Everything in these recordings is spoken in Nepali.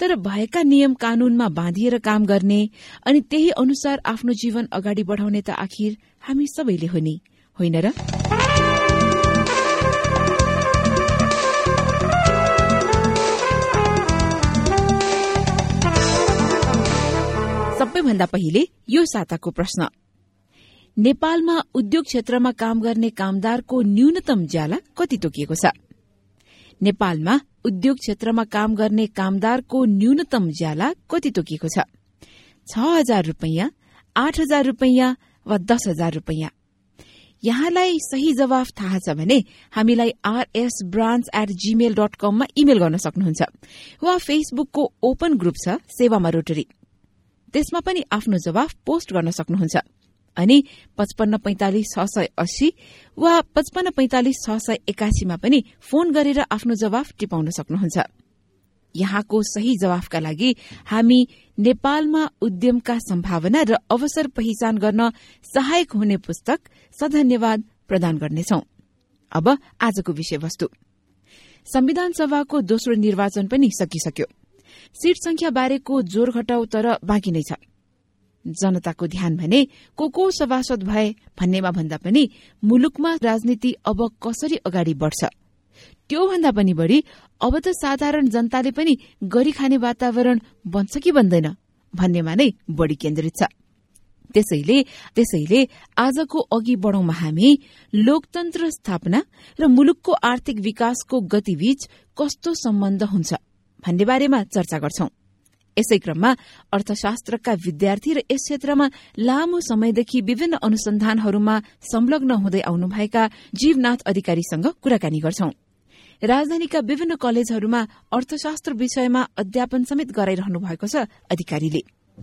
तर भएका नियम कानूनमा बाँधिएर काम गर्ने अनि त्यही अनुसार आफ्नो जीवन अगाडि बढ़ाउने त आखिर हामी सबैले हो नि। होइन र? सबैभन्दा पहिले यो साताको प्रश्न। नेपालमा उद्योग क्षेत्रमा काम गर्ने कामदारको न्यूनतम ज्याला कति तोकिएको छ? नेपालमा उद्योग क्षेत्रमा काम गर्ने कामदारको न्यूनतम ज्याला कति तोकिएको छ? छ हजार रूपियाँ आठ हजार रूपियाँ वा दस हजार रूपियाँ? यहाँलाई सही जवाफ थाहा छ भने हामीलाई RS branch at Gmail dot कममा इमेल गर्न सक्नुहुन्छ। वा फेसबुकको ओपन ग्रुप छ सेवामा रोटरी। त्यसमा पनि आफ्नो जवाफ पोस्ट गर्न सक्नुहुन्छ। अनि पचपन्न पैंतालिस छ सय अस्सी वा पचपन्न पैंतालिस छ सय एकासीमा पनि फोन गरेर आफ्नो जवाफ टिपाउन सक्नुहुन्छ। यहाँको सही जवाफका लागि हामी नेपालमा उद्यमका सम्भावना र अवसर पहिचान गर्न सहायक हुने पुस्तक सधन्यवाद प्रदान गर्नेछौ। अब आजको विषयवस्तु। संविधान सभाको दोस्रो निर्वाचन पनि सकिसक्यो। सीट संख्या बारेको जोर घटाउ तर बाँकी नै छ। जनताको ध्यान भने को को सभासद भए भन्नेमा भन्दा पनि मुलुकमा राजनीति अब कसरी अगाडि बढ़छ? त्योभन्दा पनि बढ़ी अब त साधारण जनताले पनि गरी खाने वातावरण बन्छ कि बन्दैन भन्नेमा नै बढ़ी केन्द्रित छ। त्यसैले त्यसैले आजको अघि बढ़ौमा हामी लोकतन्त्र स्थापना र मुलुकको आर्थिक विकासको गतिबीच कस्तो सम्बन्ध हुन्छ भन्ने बारेमा चर्चा गर्छौं। यसै क्रममा अर्थशास्त्रका विद्यार्थी र यस क्षेत्रमा लामो समयदेखि विभिन्न अनुसन्धानहरूमा संलग्न हुँदै आउनुभएका जीवनाथ अधिकारीसँग कुराकानी गर्छौं। राजधानीका विभिन्न कलेजहरूमा अर्थशास्त्र विषयमा अध्यापन समेत गराइरहनु भएको छ अधिकारीले।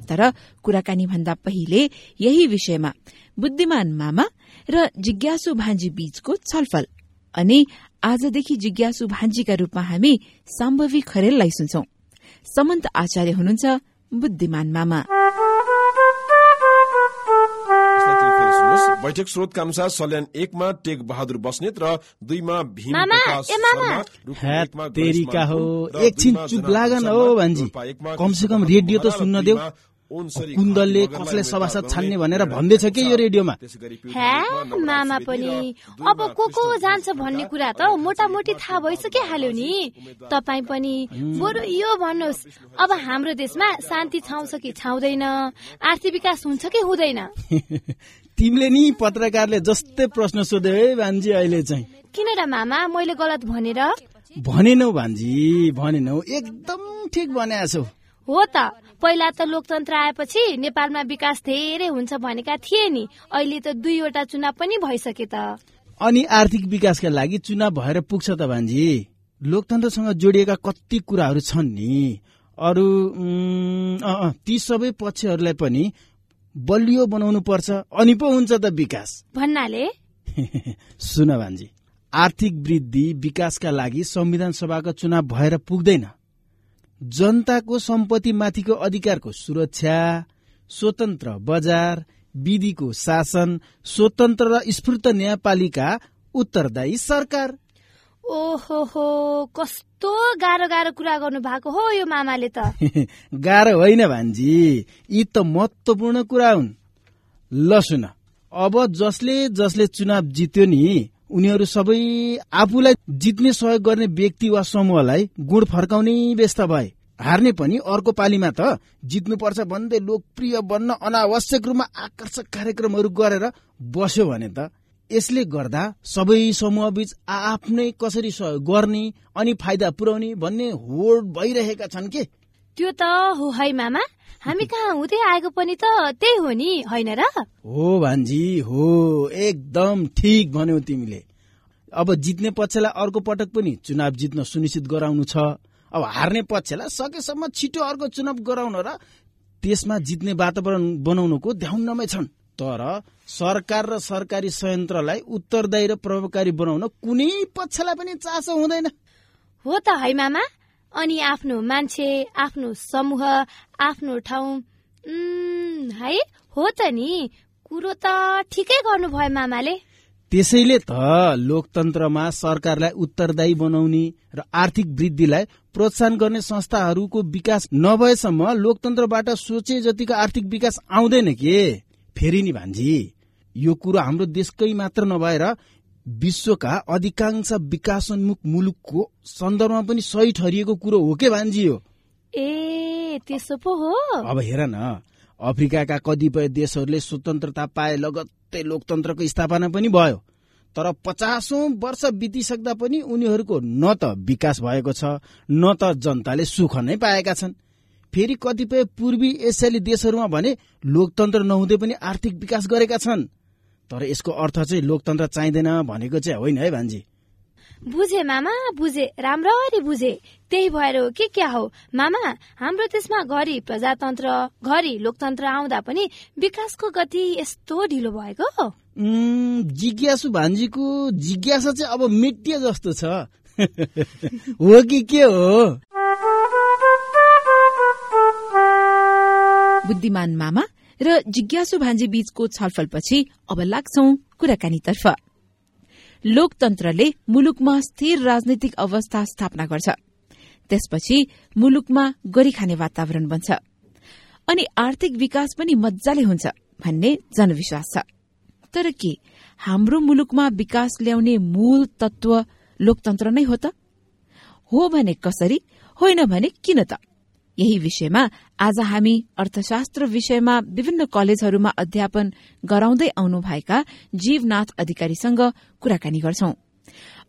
तर कुराकानी भन्दा पहिले यही विषयमा बुद्धिमान मामा र जिज्ञासु भान्जी बीचको छलफल। अनि आजदेखि जिज्ञासु भान्जीका रूपमा हामी साम्भवी खरेललाई सुन्छौं। समन्त आचार्य हुनुहुन्छ बुद्धिमान मामा। बैठक स्रोतका अनुसार सल्यान एकमा टेक बहादुर बस्नेत र दुईमा भीम तेरिका हो। एकछिन चुप लागन हो भान्जी। कमसे कम रेडियो त सुन्न देऊ। कुन्दलले कसले सभासद छान्ने भनेर भन्दैछ कि यो रेडियोमा? मामा पनि अब को को जान्छ भन्ने कुरा त मोटामोटी थाहा भइसकिहाल्यो नि। तपाईँ पनि बरु यो भन्नुहोस्। अब हाम्रो देशमा शान्ति छाउँछ कि छाउँदैन? आर्थिक विकास हुन्छ कि हुँदैन? तिमीले नि पत्रकारले जस्तै प्रश्न सोध्यो है भान्जी अहिले चाहिँ। किन र मामा? मैले गलत भनेर? भनेनौ भान्जी भनेनौ। एकदम ठिक भनेको छौ। हो त पहिला त लोकतन्त्र आएपछि नेपालमा विकास धेरै हुन्छ भनेका थिए नि। अहिले त दुईवटा चुनाव पनि भइसके त। अनि आर्थिक विकासका लागि चुनाव भएर पुग्छ त भान्जी। लोकतन्त्रसँग जोडिएका कति कुराहरू छन् नि। अरू ती सबै पक्षहरूलाई पनि बलियो बनाउनु पर्छ अनि पो हुन्छ त विकास। भन्नाले? सुन भान्जी आर्थिक वृद्धि विकासका लागि संविधान सभाको चुनाव भएर पुग्दैन। जनताको सम्पत्ति माथिको अधिकारको सुरक्षा स्वतन्त्र बजार विधिको शासन स्वतन्त्र र स्फूर्त न्यायपालिका उत्तरदायी सरकार। ओहो हो कस्तो गाह्रो गाह्रो कुरा गर्नु भएको हो यो मामाले त। गाह्रो होइन भान्जी यी त महत्वपूर्ण कुरा हुन्। ल सुन अब जसले जसले चुनाव जित्यो नि उनीहरू सबै आफूलाई जित्ने सहयोग गर्ने व्यक्ति वा समूहलाई गुण फर्काउने व्यस्त भए। हार्ने पनि अर्को पालीमा त जित्नुपर्छ भन्दै लोकप्रिय बन्न अनावश्यक रूपमा आकर्षक कार्यक्रमहरू गरेर बस्यो भने त यसले गर्दा सबै समूह बीच आफ्नै कसरी सहयोग गर्ने अनि फाइदा पुर्याउने भन्ने होड भइरहेका छन् के? त्यो त हो है मामा? हामी कहाँ हुँदै आएको पनि त त्यही हो नि होइन र? हो भान्जी हो। एकदम ठिक भन्यौ तिमीले। अब जित्ने पक्षलाई अर्को पटक पनि चुनाव जित्न सुनिश्चित गराउनु छ। अब हार्ने पक्षलाई सकेसम्म छिटो अर्को चुनाव गराउन र त्यसमा जित्ने वातावरण बनाउनुको ध्याउन्नमै छन्। तर सरकार र सरकारी संयन्त्रलाई उत्तरदायी र प्रभावकारी बनाउन कुनै पक्षलाई पनि चासो हुँदैन। हो त है मामा? अनि आफ्नो मान्छे आफ्नो समूह आफ्नो ठाउँ। है? हो त नि। कुरो त ठिकै गर्नुभयो मामाले। त्यसैले त लोकतन्त्रमा सरकारलाई उत्तरदायी बनाउने र आर्थिक वृद्धिलाई प्रोत्साहन गर्ने संस्थाहरूको विकास नभएसम्म लोकतन्त्रबाट सोचे जतिको आर्थिक विकास आउँदैन के? फेरि नि भान्जी यो कुरो हाम्रो देशकै मात्र नभएर विश्वका अधिकांश विकासोन्मुख मुलुकको सन्दर्भमा पनि सही ठहरिएको कुरो हो के भान्जी हो? ए त्यसो पो हो। अब हेर न अफ्रिकाका कतिपय देशहरूले स्वतन्त्रता पाए लगत्तै लोकतन्त्रको स्थापना पनि भयो तर पचासौं वर्ष बितिसक्दा पनि उनीहरूको न त विकास भएको छ न त जनताले सुख नै पाएका छन्। फेरि कतिपय पूर्वी एसियाली देशहरूमा भने लोकतन्त्र नहुँदै पनि आर्थिक विकास गरेका छन्। तर यसको अर्थ चाहिँ लोकतन्त्र चाहिँदैन भनेको चाहिँ होइन है भान्जी। बुझे मामा बुझे। राम्ररी बुझे। त्यही भएर हो कि क्या हो? मामा हाम्रो देशमा घरि प्रजातन्त्र घरि लोकतन्त्र आउँदा पनि विकासको गति यस्तो ढिलो भएको? जिज्ञासु भान्जीको जिज्ञासा चाहिँ अब मिटिए जस्तो छ। हो कि के हो? बुद्धिमान मामा र जिज्ञासु भान्जी बीचको छलफलपछि अब लाग्छौ कुराकानीतर्फ। लोकतन्त्रले मुलुकमा स्थिर राजनैतिक अवस्था स्थापना गर्छ। त्यसपछि मुलुकमा गरी खाने वातावरण बन्छ। अनि आर्थिक विकास पनि मजाले हुन्छ भन्ने जनविश्वास छ। तर के हाम्रो मुलुकमा विकास ल्याउने मूल तत्व लोकतन्त्र नै हो त? हो भने कसरी होइन भने किन त? यही विषयमा आज हामी अर्थशास्त्र विषयमा विभिन्न कलेजहरूमा अध्यापन गराउँदै आउनुभएका जीवनाथ अधिकारीसँग कुराकानी गर्छौं।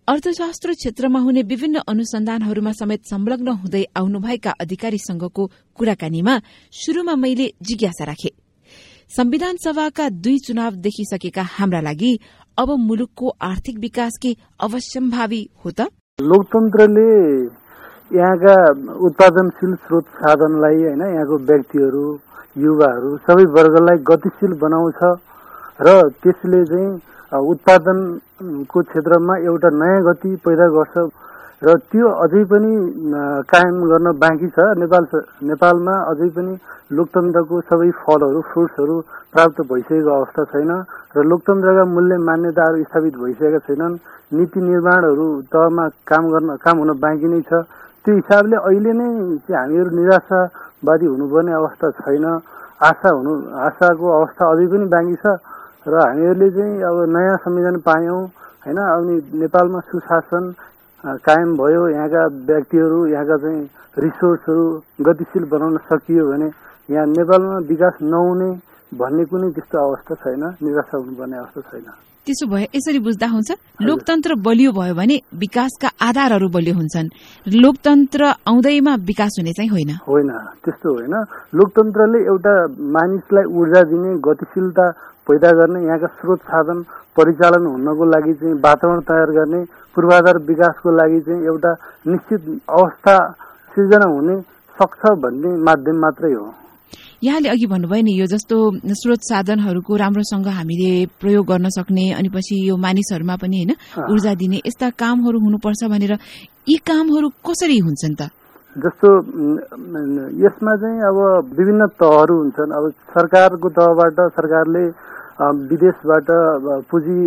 अर्थशास्त्र क्षेत्रमा हुने विभिन्न अनुसन्धानहरूमा समेत संलग्न हुँदै आउनुभएका अधिकारीसँगको कुराकानीमा शुरूमा मैले जिज्ञासा राखे। संविधान सभाका दुई चुनाव देखिसकेका हाम्रा लागि अब मुलुकको आर्थिक विकास के अवश्यम्भावी हो त? लोकतन्त्रले यहाँका उत्पादनशील स्रोत साधनलाई होइन यहाँको व्यक्तिहरू युवाहरू सबै वर्गलाई गतिशील बनाउँछ र त्यसले चाहिँ उत्पादनको क्षेत्रमा एउटा नयाँ गति पैदा गर्छ र त्यो अझै पनि कायम गर्न बाँकी छ। नेपाल नेपालमा अझै पनि लोकतन्त्रको सबै फलहरू फ्रुट्सहरू प्राप्त भइसकेको अवस्था छैन र लोकतन्त्रका मूल्य मान्यताहरू स्थापित भइसकेका छैनन्। नीति निर्माणहरू तहमा काम गर्न काम हुन बाँकी नै छ। त्यो हिसाबले अहिले नै चाहिँ हामीहरू निराशावादी हुनुपर्ने अवस्था छैन। आशा हुनु आशाको अवस्था अझै पनि बाँकी छ र हामीहरूले चाहिँ अब नयाँ संविधान पायौँ होइन? अनि नेपालमा सुशासन कायम भयो। यहाँका व्यक्तिहरू यहाँका चाहिँ रिसोर्सहरू गतिशील बनाउन सकियो भने यहाँ नेपालमा विकास नहुने भन्ने कुनै त्यस्तो अवस्था छैन निराशा हुनुपर्ने अवस्था छैन। त्यसो भए यसरी बुझ्दा हुन्छ लोकतन्त्र बलियो भयो भने विकासका आधारहरू बलियो हुन्छन्। लोकतन्त्र आउँदैमा विकास हुने चाहिँ होइन। होइन त्यस्तो होइन। लोकतन्त्रले एउटा मानिसलाई ऊर्जा दिने गतिशीलता पैदा गर्ने यहाँका स्रोत साधन परिचालन हुनको लागि चाहिँ वातावरण तयार गर्ने पूर्वाधार विकासको लागि चाहिँ एउटा निश्चित अवस्था सिर्जना हुने सक्छ भन्ने माध्यम मात्रै हो। यहाँले अघि भन्नुभयो नि यो जस्तो स्रोत साधनहरूको राम्रोसँग हामीले प्रयोग गर्न सक्ने अनि पछि यो मानिसहरूमा पनि होइन ऊर्जा दिने यस्ता कामहरू हुनुपर्छ भनेर यी कामहरू कसरी हुन्छन् त? जस्तो यसमा चाहिँ अब विभिन्न तहहरू हुन्छन्। अब सरकारको तहबाट सरकारले विदेशबाट पुँजी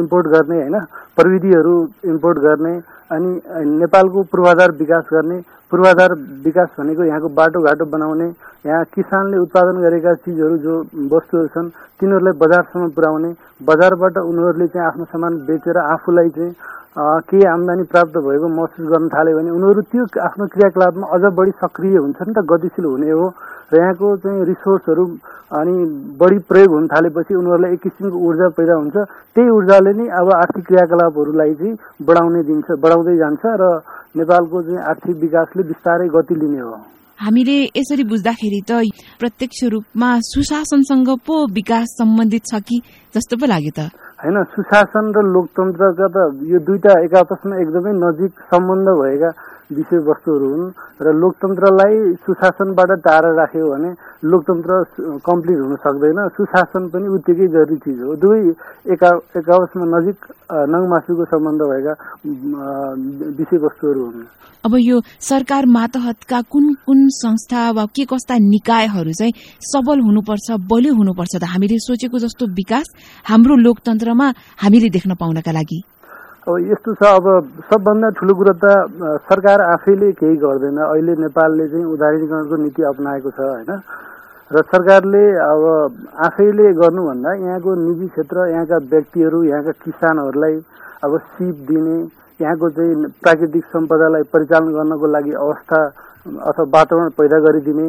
इम्पोर्ट गर्ने होइन प्रविधिहरू इम्पोर्ट गर्ने अनि नेपालको पूर्वाधार विकास गर्ने पूर्वाधार विकास भनेको यहाँको बाटोघाटो बनाउने यहाँ किसानले उत्पादन गरेका चिजहरू जो वस्तुहरू छन् तिनीहरूलाई बजारसम्म पुर्याउने बजारबाट उनीहरूले चाहिँ आफ्नो सामान बेचेर आफूलाई चाहिँ केही आम्दानी प्राप्त भएको महसुस गर्न थाल्यो भने उनीहरू त्यो आफ्नो क्रियाकलापमा अझ बढी सक्रिय हुन्छ नि त गतिशील हुने हो। र यहाँको चाहिँ रिसोर्सहरू अनि बढी प्रयोग हुन थालेपछि उनीहरूलाई एक किसिमको ऊर्जा पैदा हुन्छ। त्यही ऊर्जाले नै अब आर्थिक क्रियाकलापहरूलाई चाहिँ बढाउने दिन्छ बढाउँदै जान्छ र नेपालको चाहिँ आर्थिक विकासले बिस्तारै गति लिने हो। हामीले यसरी बुझ्दाखेरि त प्रत्यक्ष रूपमा सुशासनसँग पो विकास सम्बन्धित छ कि जस्तो पो लाग्यो त? होइन सुशासन र लोकतन्त्रका त यो दुईटा एक आपसमा एकदमै नजिक सम्बन्ध भएका विषयवस्तुहरू हुन् र लोकतन्त्रलाई सुशासनबाट टाढा राख्यो भने लोकतन्त्र कम्प्लिट हुन सक्दैन। सुशासन पनि उत्तिकै जरुरी चिज हो। दुवै एका एक आपसमा नजिक नङमासुको सम्बन्ध भएका विषयवस्तुहरू हुन्। अब यो सरकार मातहतका कुन कुन संस्था वा के कस्ता निकायहरू चाहिँ सबल हुनुपर्छ बलियो हुनुपर्छ त हामीले सोचेको जस्तो विकास हाम्रो लोकतन्त्रमा हामीले देख्न पाउनका लागि। अब यस्तो छ अब सबभन्दा ठुलो कुरो त सरकार आफैले केही गर्दैन। अहिले नेपालले चाहिँ उदारीकरणको नीति अप्नाएको छ होइन? र सरकारले अब आफैले गर्नुभन्दा यहाँको निजी क्षेत्र यहाँका व्यक्तिहरू यहाँका किसानहरूलाई अब सिप दिने यहाँको चाहिँ प्राकृतिक सम्पदालाई परिचालन गर्नको लागि अवस्था अथवा वातावरण पैदा गरिदिने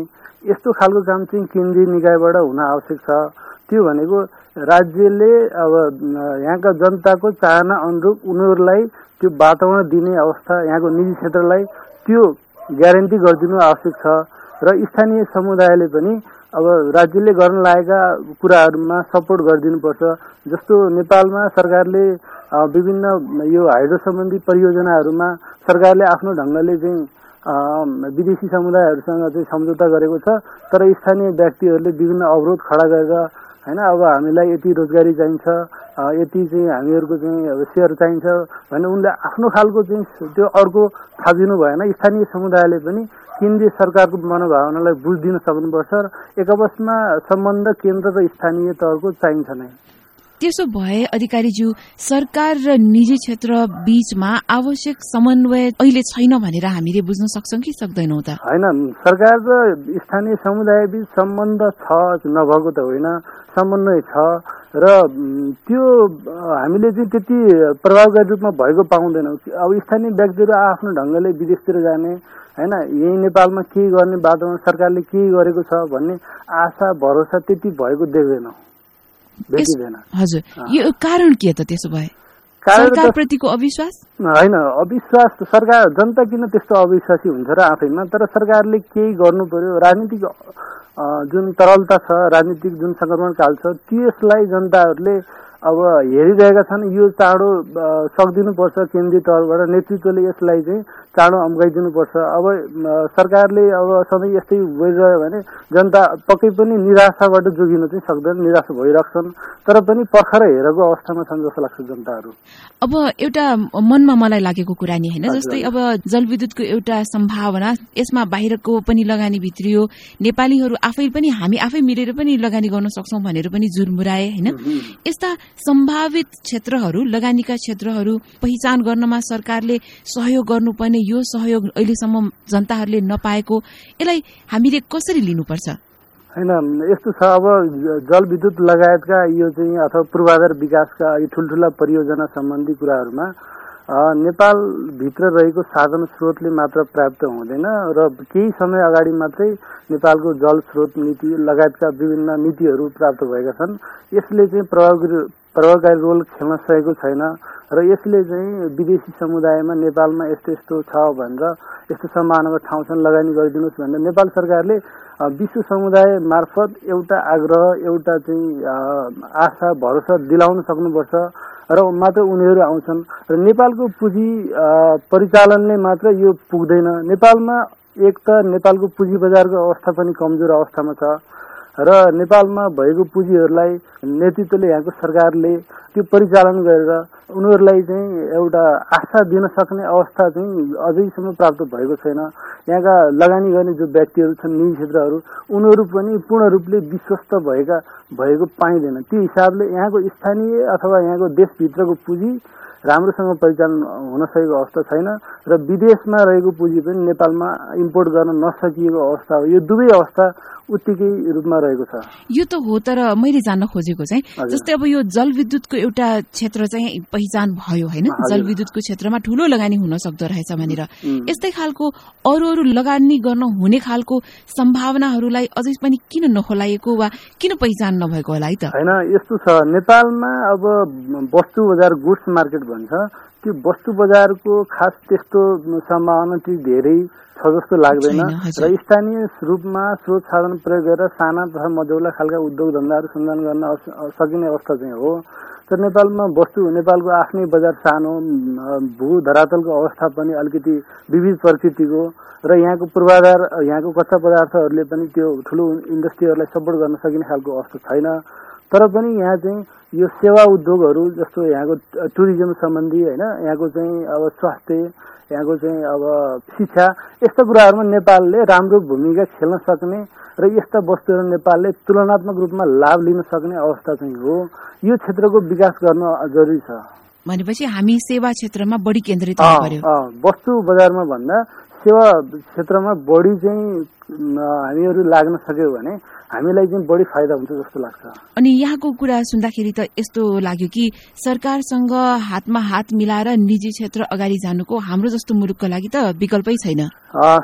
यस्तो खालको काम चाहिँ केन्द्रीय निकायबाट हुन आवश्यक छ। त्यो भनेको राज्यले अब यहाँका जनताको चाहना अनुरूप उनीहरूलाई त्यो वातावरण दिने अवस्था यहाँको निजी क्षेत्रलाई त्यो ग्यारेन्टी गरिदिनु आवश्यक छ। र स्थानीय समुदायले पनि अब राज्यले गर्न लागेका कुराहरूमा सपोर्ट गरिदिनुपर्छ। जस्तो नेपालमा सरकारले विभिन्न यो हाइड्रो सम्बन्धी परियोजनाहरूमा सरकारले आफ्नो ढङ्गले चाहिँ विदेशी समुदायहरूसँग चाहिँ सम्झौता गरेको छ। तर स्थानीय व्यक्तिहरूले विभिन्न अवरोध खडा गरेर होइन अब हामीलाई यति रोजगारी चाहिन्छ यति चाहिँ हामीहरूको चाहिँ अब सेयर चाहिन्छ भने उनले आफ्नो खालको चाहिँ त्यो अर्को थाहा भएन। स्थानीय समुदायले पनि केन्द्रीय सरकारको मनोभावनालाई बुझिदिन सक्नुपर्छ र एक आपसमा सम्बन्ध केन्द्र र स्थानीय तहको चाहिन्छ नै। त्यसो भए अधिकारीज्यू सरकार र निजी क्षेत्र बीचमा आवश्यक समन्वय अहिले छैन भनेर हामीले बुझ्न सक्छौँ कि सक्दैनौँ त? होइन सरकार र स्थानीय समुदाय बीच सम्बन्ध छ नभएको त होइन। समन्वय छ र त्यो हामीले चाहिँ त्यति प्रभावकारी रूपमा भएको पाउँदैनौँ अब स्थानीय व्यक्तिहरू आफ्नो ढङ्गले विदेशतिर जाने होइन यही नेपालमा के गर्ने वातावरण सरकारले के गरेको छ भन्ने आशा भरोसा त्यति भएको देख्दैनौँ। हजुर। यो कारण के त त्यसो भए? सरकारप्रतिको अविश्वास? होइन अविश्वास सरकार जनता किन त्यस्तो अविश्वासी हुन्छ र आफैमा? तर सरकारले केही गर्नु पर्यो राजनीतिक जुन तरलता छ राजनीतिक जुन सङ्क्रमण काल छ त्यसलाई जनताहरूले अब हेरिरहेका छन्। यो चाँडो सकिदिनुपर्छ केन्द्रीय तहबाट। नेतृत्वले यसलाई चाहिँ चाँडो अम्काइदिनुपर्छ अब सरकारले अब सधैँ यस्तै भइरह्यो भने जनता पक्कै पनि निराशाबाट जोगिन चाहिँ सक्दैन निराशा भइरहेछन् तर पनि पर्खर हेरेको अवस्थामा छन् जस्तो लाग्छ जनताहरू। अब एउटा मनमा मलाई लागेको कुरा नि होइन जस्तै अब जलविद्युतको एउटा सम्भावना यसमा बाहिरको पनि लगानी भित्रियो नेपालीहरू आफै पनि हामी आफै मिलेर पनि लगानी गर्न सक्छौ भनेर पनि जुरमुराए होइन। यस्ता सम्भावित क्षेत्रहरू लगानीका क्षेत्रहरू पहिचान गर्नमा सरकारले सहयोग गर्नुपर्ने यो सहयोग अहिलेसम्म जनताहरूले नपाएको यसलाई हामीले कसरी लिनुपर्छ? होइन यस्तो छ अब जलविद्युत लगायतका यो चाहिँ अथवा पूर्वाधार विकासका ठुल्ठुला परियोजना सम्बन्धी कुराहरूमा नेपालभित्र रहेको साधन स्रोतले मात्र प्राप्त हुँदैन र केही समय अगाडि मात्रै नेपालको जल स्रोत नीति लगायतका विभिन्न नीतिहरू प्राप्त भएका छन्। यसले चाहिँ प्रभावकारी प्रभावकारी रोल खेल्न सकेको छैन र यसले चाहिँ विदेशी समुदायमा नेपालमा यस्तो यस्तो छ भनेर यस्तो सम्भावनाको ठाउँ छन् लगानी गरिदिनुहोस् भनेर नेपाल सरकारले विश्व समुदाय मार्फत एउटा आग्रह एउटा चाहिँ आशा भरोसा दिलाउन सक्नुपर्छ। र मात्र उनीहरू आउँछन्। र नेपालको पुँजी परिचालनले मात्र यो पुग्दैन। नेपालमा एक त नेपालको पुँजी बजारको अवस्था पनि कमजोर अवस्थामा छ। र नेपालमा भएको पुँजीहरूलाई नेतृत्वले यहाँको सरकारले त्यो परिचालन गरेर उनीहरूलाई चाहिँ एउटा आशा दिन सक्ने अवस्था चाहिँ अझैसम्म प्राप्त भएको छैन। यहाँका लगानी गर्ने जो व्यक्तिहरू छन् निजी क्षेत्रहरू उनीहरू पनि पूर्ण रूपले विश्वस्त भएका भएको पाइँदैन। त्यो हिसाबले यहाँको स्थानीय अथवा यहाँको देशभित्रको पुँजी राम्रोसँग परिचालन हुन सकेको अवस्था छैन र विदेशमा रहेको पुँजी पनि नेपालमा इम्पोर्ट गर्न नसकिएको अवस्था हो। यो दुवै अवस्था उत्तिकै रूपमा रहेको छ। यो त हो तर मैले जान्न खोजेको चाहिँ जस्तै अब यो जलविद्युतको एउटा क्षेत्र चाहिँ पहिचान भयो होइन? जलविद्युतको क्षेत्रमा ठूलो लगानी हुन सक्दो रहेछ भनेर। यस्तै खालको अरू अरू लगानी गर्न हुने खालको सम्भावनाहरूलाई अझै पनि किन नखोलाइएको वा किन पहिचान नभएको होला है त? होइन यस्तो छ। नेपालमा अब वस्तु बजार गुड्स मार्केट भन्छ। त्यो वस्तु बजारको खास त्यस्तो सम्भावना चाहिँ धेरै छ जस्तो लाग्दैन। र स्थानीय रूपमा स्रोत साधन प्रयोग गरेर साना तथा मझौला खालका उद्योग धन्दाहरू सञ्चालन गर्न सकिने अवस्था चाहिँ हो। तर नेपालमा वस्तु नेपालको आफ्नै बजार सानो भू धरातलको अवस्था पनि अलिकति विविध प्रकृतिको र यहाँको पूर्वाधार यहाँको कच्चा पदार्थहरूले पनि त्यो ठुलो इन्डस्ट्रीहरूलाई सपोर्ट गर्न सकिने खालको अवस्था छैन। तर पनि यहाँ चाहिँ यो सेवा उद्योगहरू जस्तो यहाँको टुरिज्म सम्बन्धी होइन यहाँको चाहिँ अब स्वास्थ्य यहाँको चाहिँ अब शिक्षा यस्ता कुराहरूमा नेपालले राम्रो भूमिका खेल्न सक्ने र यस्ता वस्तुहरू नेपालले तुलनात्मक रूपमा लाभ लिन सक्ने अवस्था चाहिँ हो। यो क्षेत्रको विकास गर्न जरुरी छ। भनेपछि हामी सेवा क्षेत्रमा बढी केन्द्रित वस्तु बजारमा भन्दा सेवा क्षेत्रमा बढी चाहिँ हामीहरू लाग्न सक्यौँ भने हामीलाई चाहिँ बढी फाइदा हुन्छ जस्तो लाग्छ। अनि यहाँको कुरा सुन्दाखेरि त यस्तो लाग्यो कि सरकारसँग हातमा हात मिलाएर निजी क्षेत्र अगाडि जानुको हाम्रो जस्तो मुलुकको लागि त विकल्पै छैन।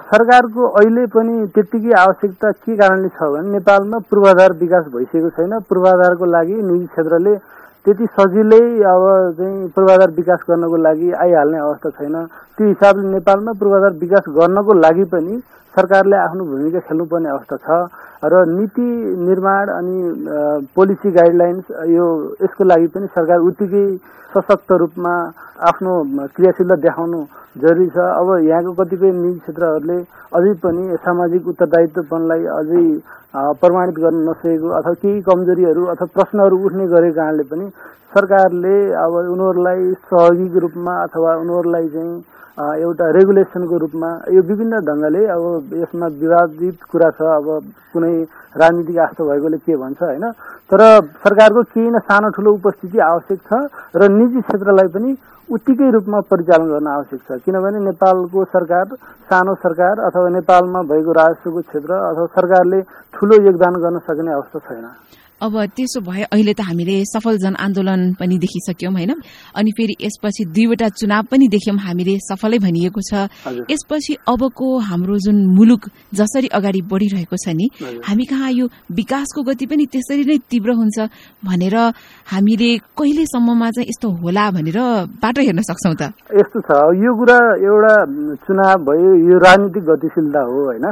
सरकारको अहिले पनि त्यत्तिकै आवश्यकता के कारणले छ भने नेपालमा पूर्वाधार विकास भइसकेको छैन। पूर्वाधारको लागि निजी क्षेत्रले त्यति सजिलै अब चाहिँ पूर्वाधार विकास गर्नको लागि आइहाल्ने अवस्था छैन। त्यो हिसाबले नेपालमा पूर्वाधार विकास गर्नको लागि पनि सरकारले आफ्नो भूमिका खेल्नुपर्ने अवस्था छ र नीति निर्माण अनि पोलिसी गाइडलाइन्स यो यसको लागि पनि सरकार उत्तिकै सशक्त रूपमा आफ्नो क्रियाशीलता देखाउनु जरुरी छ। अब यहाँको कतिपय निजी क्षेत्रहरूले अझै पनि सामाजिक उत्तरदायित्वपनलाई अझै प्रमाणित गर्न नसकेको अथवा केही कमजोरीहरू अथवा प्रश्नहरू उठ्ने गरेको कारणले पनि सरकारले अब उनीहरूलाई सहयोगीको रूपमा अथवा उनीहरूलाई चाहिँ एउटा रेगुलेसनको रूपमा यो विभिन्न ढङ्गले अब यसमा विवादित कुरा छ अब कुनै राजनीतिक आस्था भएकोले के भन्छ होइन? तर सरकारको केही न सानो ठुलो उपस्थिति आवश्यक छ र निजी क्षेत्रलाई पनि उत्तिकै रूपमा परिचालन गर्न आवश्यक छ। किनभने नेपालको सरकार सानो सरकार अथवा नेपालमा भएको राजस्वको क्षेत्र अथवा सरकारले ठुलो योगदान गर्न सक्ने अवस्था छैन। अब त्यसो भए अहिले त हामीले सफल जनआन्दोलन पनि देखिसक्यौं होइन? अनि फेरि यसपछि दुईवटा चुनाव पनि देख्यौं हामीले सफलै भनिएको छ। यसपछि अबको हाम्रो जुन मुलुक जसरी अगाडि बढ़िरहेको छ नि हामी कहाँ यो विकासको गति पनि त्यसरी नै तीव्र हुन्छ भनेर हामीले कहिलेसम्ममा चाहिँ यस्तो होला भनेर बाटो हेर्न सक्छौं त? यस्तो छ यो कुरा एउटा चुनाव भयो यो राजनीतिक गतिशीलता हो होइन?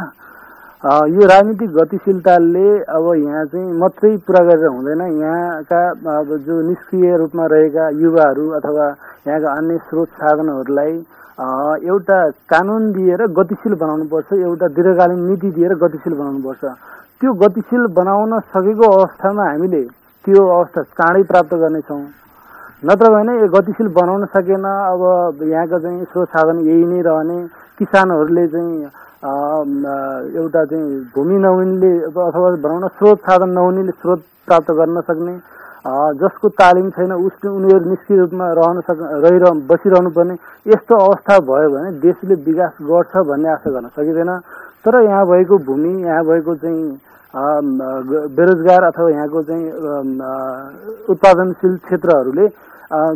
यो राजनीतिक गतिशीलताले अब यहाँ चाहिँ मात्रै पुरा गरेर हुँदैन। यहाँका अब जो निष्क्रिय रूपमा रहेका युवाहरू अथवा यहाँका अन्य स्रोत साधनहरूलाई एउटा कानुन दिएर गतिशील बनाउनुपर्छ एउटा दीर्घकालीन नीति दिएर गतिशील बनाउनुपर्छ। त्यो गतिशील बनाउन सकेको अवस्थामा हामीले त्यो अवस्था चाँडै प्राप्त गर्नेछौँ। नत्र भने यो गतिशील बनाउन सकेन। अब यहाँका चाहिँ स्रोत साधन यही नै रहने। किसानहरूले चाहिँ एउटा चाहिँ भूमि नहुनेले अथवा भनौँ न स्रोत साधन नहुनेले स्रोत प्राप्त गर्न सक्ने जसको तालिम छैन उसले उनीहरू निश्चित रूपमा रहन सक रहिरह बसिरहनु पर्ने यस्तो अवस्था भयो भने देशले विकास गर्छ भन्ने आशा गर्न सकिँदैन तर यहाँ भएको भूमि यहाँ भएको चाहिँ बेरोजगार अथवा यहाँको चाहिँ उत्पादनशील क्षेत्रहरूले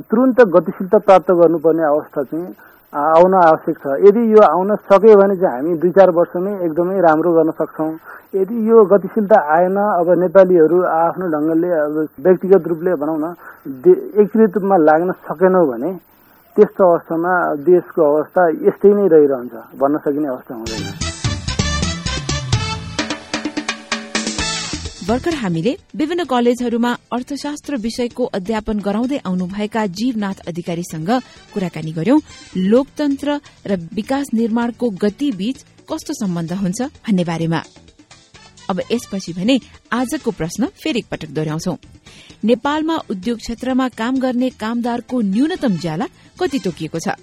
तुरुन्त गतिशीलता प्राप्त गर्नुपर्ने अवस्था चाहिँ आउन आवश्यक छ। यदि यो आउन सक्यो भने चाहिँ हामी दुई चार वर्षमै एकदमै राम्रो गर्न सक्छौँ। यदि यो गतिशीलता आएन अब नेपालीहरू आफ्नो ढङ्गले अब व्यक्तिगत रूपले भनौँ न एकीकृत रूपमा लाग्न सकेनौँ भने त्यस्तो अवस्थामा देशको अवस्था यस्तै नै रहिरहन्छ भन्न सकिने अवस्था हुँदैन। भर्खर हामीले विभिन्न कलेजहरूमा अर्थशास्त्र विषयको अध्यापन गराउँदै आउनुभएका जीवनाथ अधिकारीसँग कुराकानी गर्यौं। लोकतन्त्र र विकास निर्माणको गतिबीच कस्तो सम्बन्ध हुन्छ भन्ने बारेमा। अब यसपछि भने आजको प्रश्न फेरि एकपटक दोहोऱ्याउँछौ। नेपालमा उद्योग क्षेत्रमा काम गर्ने कामदारको न्यूनतम ज्याला कति तोकिएको छ?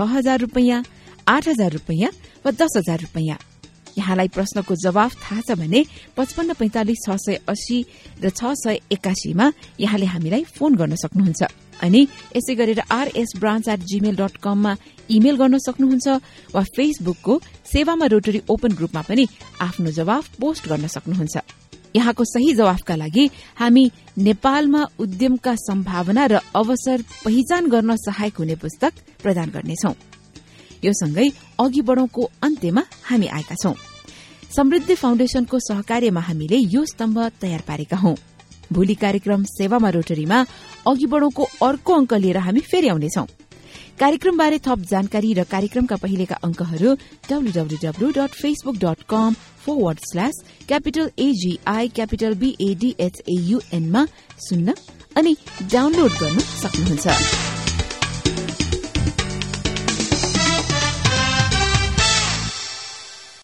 हजार रूपियाँ आठ हजार रूपियाँ वा दस हजार रूपियाँ? यहाँलाई प्रश्नको जवाफ थाहा छ भने पचपन्न पैंतालिस छ सय अस्सी र छ सय एकासीमा यहाँले हामीलाई फोन गर्न सक्नुहुन्छ। अनि यसै गरेर RS branch at Gmail dot कममा इमेल गर्न सक्नुहुन्छ वा फेसबुकको सेवामा रोटरी ओपन ग्रुपमा पनि आफ्नो जवाफ पोस्ट गर्न सक्नुहुन्छ। यहाँको सही जवाफका लागि हामी नेपालमा उद्यमका सम्भावना र अवसर पहिचान गर्न सहायक हुने पुस्तक प्रदान गर्नेछौं। यो सँगै अघि बढौंको अन्त्यमा हामी आएका छौं। समृद्धि फाउन्डेशनको सहकार्यमा हामीले यो स्तम्भ तयार पारेका हौं। भोलि कार्यक्रम सेवामा रोटरीमा अघि बढौँको अर्को अंक लिएर हामी फेरि आउनेछौ। कार्यक्रमबारे थप जानकारी र कार्यक्रमका पहिलेका अंकहरू WWW dot Facebook dot com forward slash capital AGI सुन्न अनि डाउनलोड गर्न सक्नुहुन्छ।